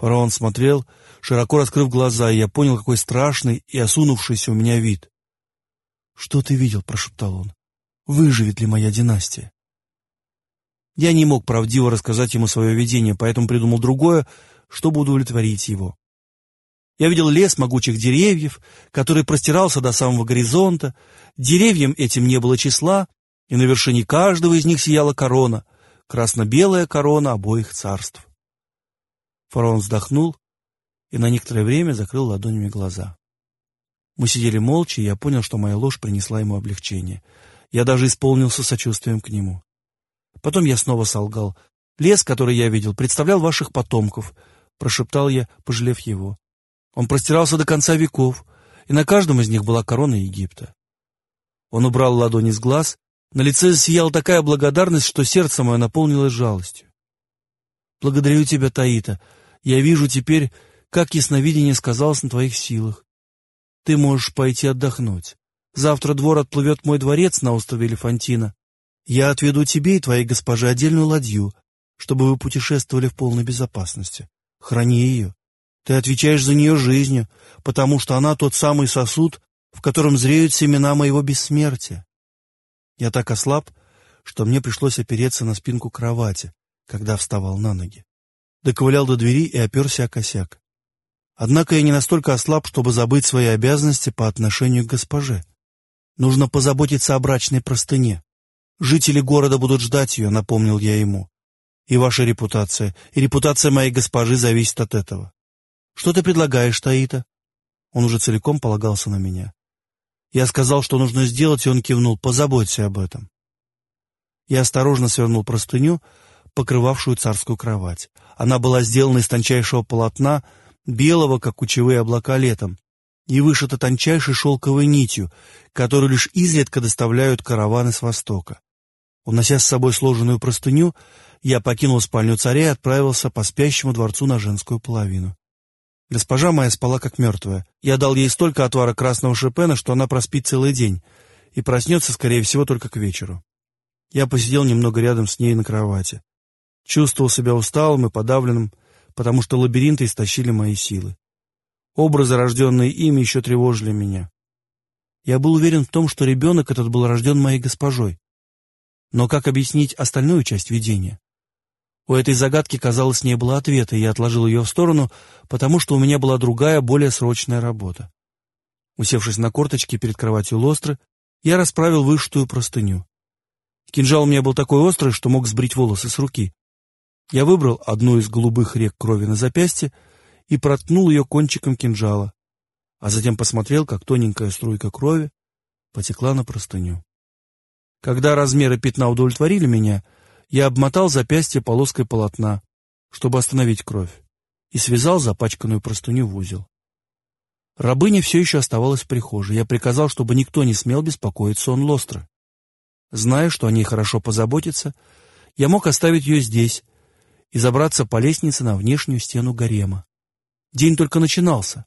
Фараон смотрел, широко раскрыв глаза, и я понял, какой страшный и осунувшийся у меня вид. «Что ты видел?» — прошептал он. «Выживет ли моя династия?» Я не мог правдиво рассказать ему свое видение, поэтому придумал другое, чтобы удовлетворить его. Я видел лес могучих деревьев, который простирался до самого горизонта. Деревьям этим не было числа, и на вершине каждого из них сияла корона, красно-белая корона обоих царств. Фараон вздохнул и на некоторое время закрыл ладонями глаза. Мы сидели молча, и я понял, что моя ложь принесла ему облегчение. Я даже исполнился сочувствием к нему. Потом я снова солгал. «Лес, который я видел, представлял ваших потомков», — прошептал я, пожалев его. Он простирался до конца веков, и на каждом из них была корона Египта. Он убрал ладони с глаз, на лице засияла такая благодарность, что сердце мое наполнилось жалостью. «Благодарю тебя, Таита. Я вижу теперь, как ясновидение сказалось на твоих силах. Ты можешь пойти отдохнуть. Завтра двор отплывет мой дворец на острове Элефантина. Я отведу тебе и твоей госпоже отдельную ладью, чтобы вы путешествовали в полной безопасности. Храни ее. Ты отвечаешь за нее жизнью, потому что она тот самый сосуд, в котором зреют семена моего бессмертия. Я так ослаб, что мне пришлось опереться на спинку кровати, когда вставал на ноги. Доковылял до двери и оперся о косяк. Однако я не настолько ослаб, чтобы забыть свои обязанности по отношению к госпоже. Нужно позаботиться о брачной простыне. Жители города будут ждать ее, напомнил я ему. И ваша репутация, и репутация моей госпожи зависит от этого. Что ты предлагаешь, Таита?» Он уже целиком полагался на меня. Я сказал, что нужно сделать, и он кивнул. «Позаботься об этом». Я осторожно свернул простыню, покрывавшую царскую кровать. Она была сделана из тончайшего полотна, белого, как кучевые облака летом, и вышита тончайшей шелковой нитью, которую лишь изредка доставляют караваны с востока. Унося с собой сложенную простыню, я покинул спальню царя и отправился по спящему дворцу на женскую половину. Госпожа моя спала как мертвая. Я дал ей столько отвара красного шипена, что она проспит целый день и проснется, скорее всего, только к вечеру. Я посидел немного рядом с ней на кровати. Чувствовал себя усталым и подавленным, потому что лабиринты истощили мои силы. Образы, рожденные ими, еще тревожили меня. Я был уверен в том, что ребенок этот был рожден моей госпожой. Но как объяснить остальную часть видения? У этой загадки, казалось, не было ответа, и я отложил ее в сторону, потому что у меня была другая, более срочная работа. Усевшись на корточки перед кроватью Лостры, я расправил вышитую простыню. Кинжал у меня был такой острый, что мог сбрить волосы с руки. Я выбрал одну из голубых рек крови на запястье и проткнул ее кончиком кинжала, а затем посмотрел, как тоненькая струйка крови потекла на простыню. Когда размеры пятна удовлетворили меня, я обмотал запястье полоской полотна, чтобы остановить кровь, и связал запачканную простыню в узел. Рабыня все еще оставалась в прихожей. Я приказал, чтобы никто не смел беспокоить сон Лостры. Зная, что о ней хорошо позаботиться, я мог оставить ее здесь и забраться по лестнице на внешнюю стену гарема. День только начинался,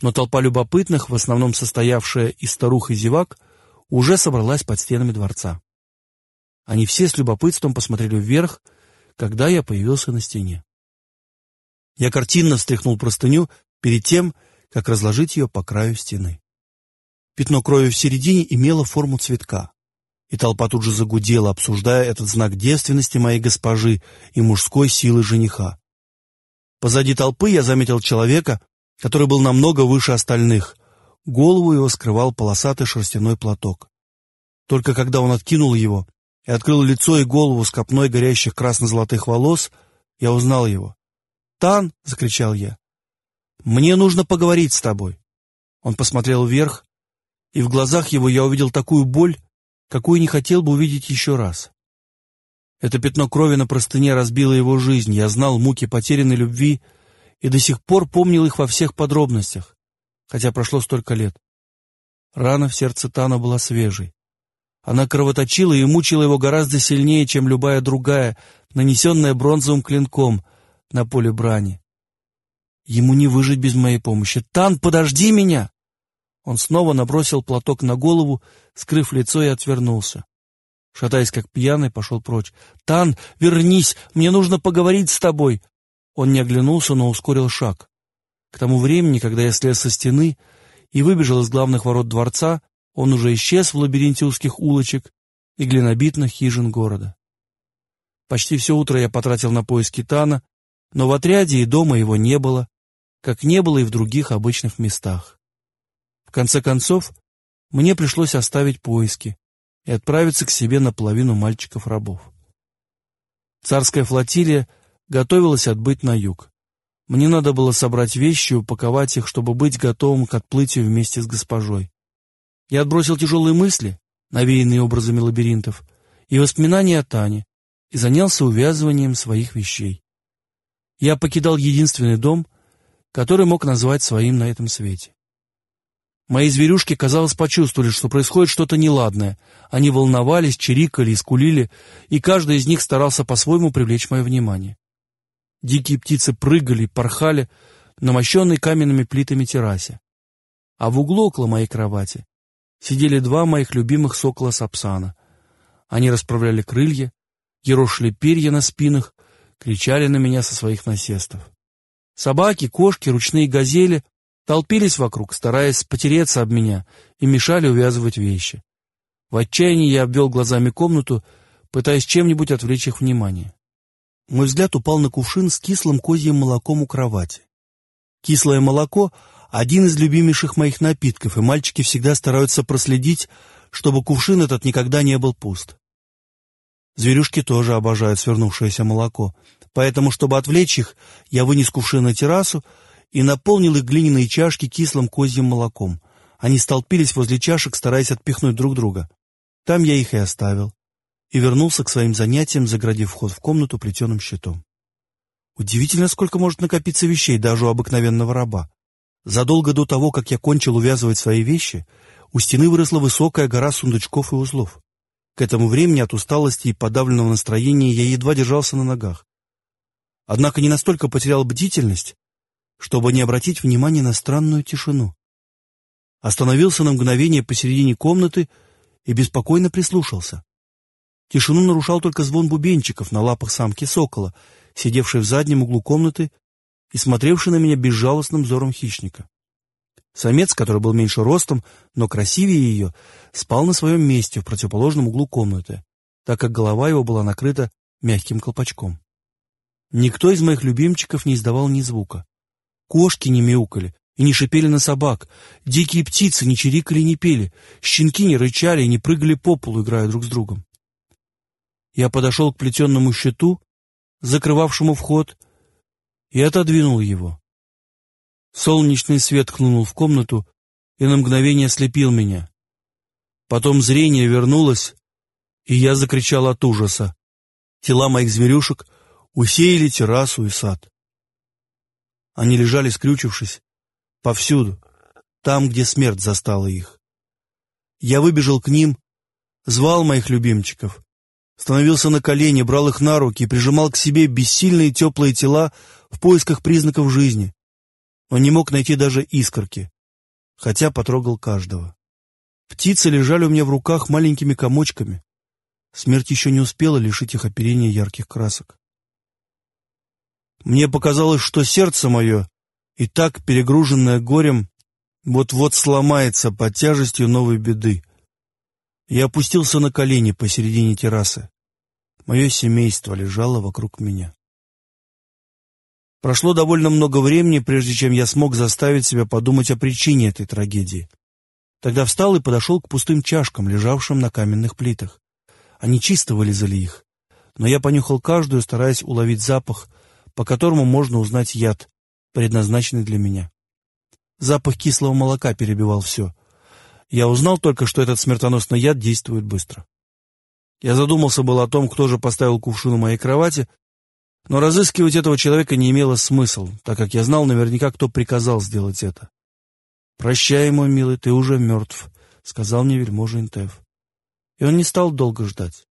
но толпа любопытных, в основном состоявшая из старух и зевак, уже собралась под стенами дворца. Они все с любопытством посмотрели вверх, когда я появился на стене. Я картинно встряхнул простыню перед тем, как разложить ее по краю стены. Пятно крови в середине имело форму цветка, и толпа тут же загудела, обсуждая этот знак девственности моей госпожи и мужской силы жениха. Позади толпы я заметил человека, который был намного выше остальных. Голову его скрывал полосатый шерстяной платок. Только когда он откинул его, и открыл лицо и голову с копной горящих красно-золотых волос, я узнал его. «Тан!» — закричал я. «Мне нужно поговорить с тобой!» Он посмотрел вверх, и в глазах его я увидел такую боль, какую не хотел бы увидеть еще раз. Это пятно крови на простыне разбило его жизнь, я знал муки потерянной любви и до сих пор помнил их во всех подробностях, хотя прошло столько лет. Рана в сердце Тана была свежей. Она кровоточила и мучила его гораздо сильнее, чем любая другая, нанесенная бронзовым клинком на поле брани. Ему не выжить без моей помощи. «Тан, подожди меня!» Он снова набросил платок на голову, скрыв лицо и отвернулся. Шатаясь как пьяный, пошел прочь. «Тан, вернись! Мне нужно поговорить с тобой!» Он не оглянулся, но ускорил шаг. К тому времени, когда я слез со стены и выбежал из главных ворот дворца, он уже исчез в лабиринте узких улочек и глинобитных хижин города. Почти все утро я потратил на поиски Тана, но в отряде и дома его не было, как не было и в других обычных местах. Конце концов, мне пришлось оставить поиски и отправиться к себе наполовину мальчиков-рабов. Царская флотилия готовилась отбыть на юг. Мне надо было собрать вещи и упаковать их, чтобы быть готовым к отплытию вместе с госпожой. Я отбросил тяжелые мысли, навеянные образами лабиринтов, и воспоминания о Тане, и занялся увязыванием своих вещей. Я покидал единственный дом, который мог назвать своим на этом свете. Мои зверюшки, казалось, почувствовали, что происходит что-то неладное. Они волновались, чирикали и скулили, и каждый из них старался по-своему привлечь мое внимание. Дикие птицы прыгали, порхали на мощенной каменными плитами террасе. А в углу около моей кровати сидели два моих любимых сокола сапсана. Они расправляли крылья, ерошили перья на спинах, кричали на меня со своих насестов. Собаки, кошки, ручные газели толпились вокруг, стараясь потереться об меня, и мешали увязывать вещи. В отчаянии я обвел глазами комнату, пытаясь чем-нибудь отвлечь их внимание. Мой взгляд упал на кувшин с кислым козьим молоком у кровати. Кислое молоко — один из любимейших моих напитков, и мальчики всегда стараются проследить, чтобы кувшин этот никогда не был пуст. Зверюшки тоже обожают свернувшееся молоко, поэтому, чтобы отвлечь их, я вынес кувшин на террасу и наполнил их глиняные чашки кислым козьим молоком. Они столпились возле чашек, стараясь отпихнуть друг друга. Там я их и оставил и вернулся к своим занятиям, заградив вход в комнату плетеным щитом. Удивительно, сколько может накопиться вещей даже у обыкновенного раба. Задолго до того, как я кончил увязывать свои вещи, у стены выросла высокая гора сундучков и узлов. К этому времени от усталости и подавленного настроения я едва держался на ногах. Однако не настолько потерял бдительность, чтобы не обратить внимания на странную тишину. Остановился на мгновение посередине комнаты и беспокойно прислушался. Тишину нарушал только звон бубенчиков на лапах самки сокола, сидевшей в заднем углу комнаты и смотревшей на меня безжалостным взором хищника. Самец, который был меньше ростом, но красивее ее, спал на своем месте в противоположном углу комнаты, так как голова его была накрыта мягким колпачком. Никто из моих любимчиков не издавал ни звука. Кошки не мяукали и не шипели на собак, дикие птицы не чирикали и не пели, щенки не рычали и не прыгали по полу, играя друг с другом. Я подошел к плетенному щиту, закрывавшему вход, и отодвинул его. Солнечный свет хлынул в комнату и на мгновение ослепил меня. Потом зрение вернулось, и я закричал от ужаса. Тела моих зверюшек усеяли террасу и сад. Они лежали, скрючившись, повсюду, там, где смерть застала их. Я выбежал к ним, звал моих любимчиков, становился на колени, брал их на руки и прижимал к себе бессильные теплые тела в поисках признаков жизни. Он не мог найти даже искорки, хотя потрогал каждого. Птицы лежали у меня в руках маленькими комочками. Смерть еще не успела лишить их оперения ярких красок. Мне показалось, что сердце мое, и так перегруженное горем, вот-вот сломается под тяжестью новой беды. Я опустился на колени посередине террасы. Мое семейство лежало вокруг меня. Прошло довольно много времени, прежде чем я смог заставить себя подумать о причине этой трагедии. Тогда встал и подошел к пустым чашкам, лежавшим на каменных плитах. Они чисто вылезали их, но я понюхал каждую, стараясь уловить запах, по которому можно узнать яд, предназначенный для меня. Запах кислого молока перебивал все. Я узнал только, что этот смертоносный яд действует быстро. Я задумался был о том, кто же поставил кувшин у моей кровати, но разыскивать этого человека не имело смысла, так как я знал наверняка, кто приказал сделать это. «Прощай, мой милый, ты уже мертв», — сказал мне вельможа Интеф. И он не стал долго ждать.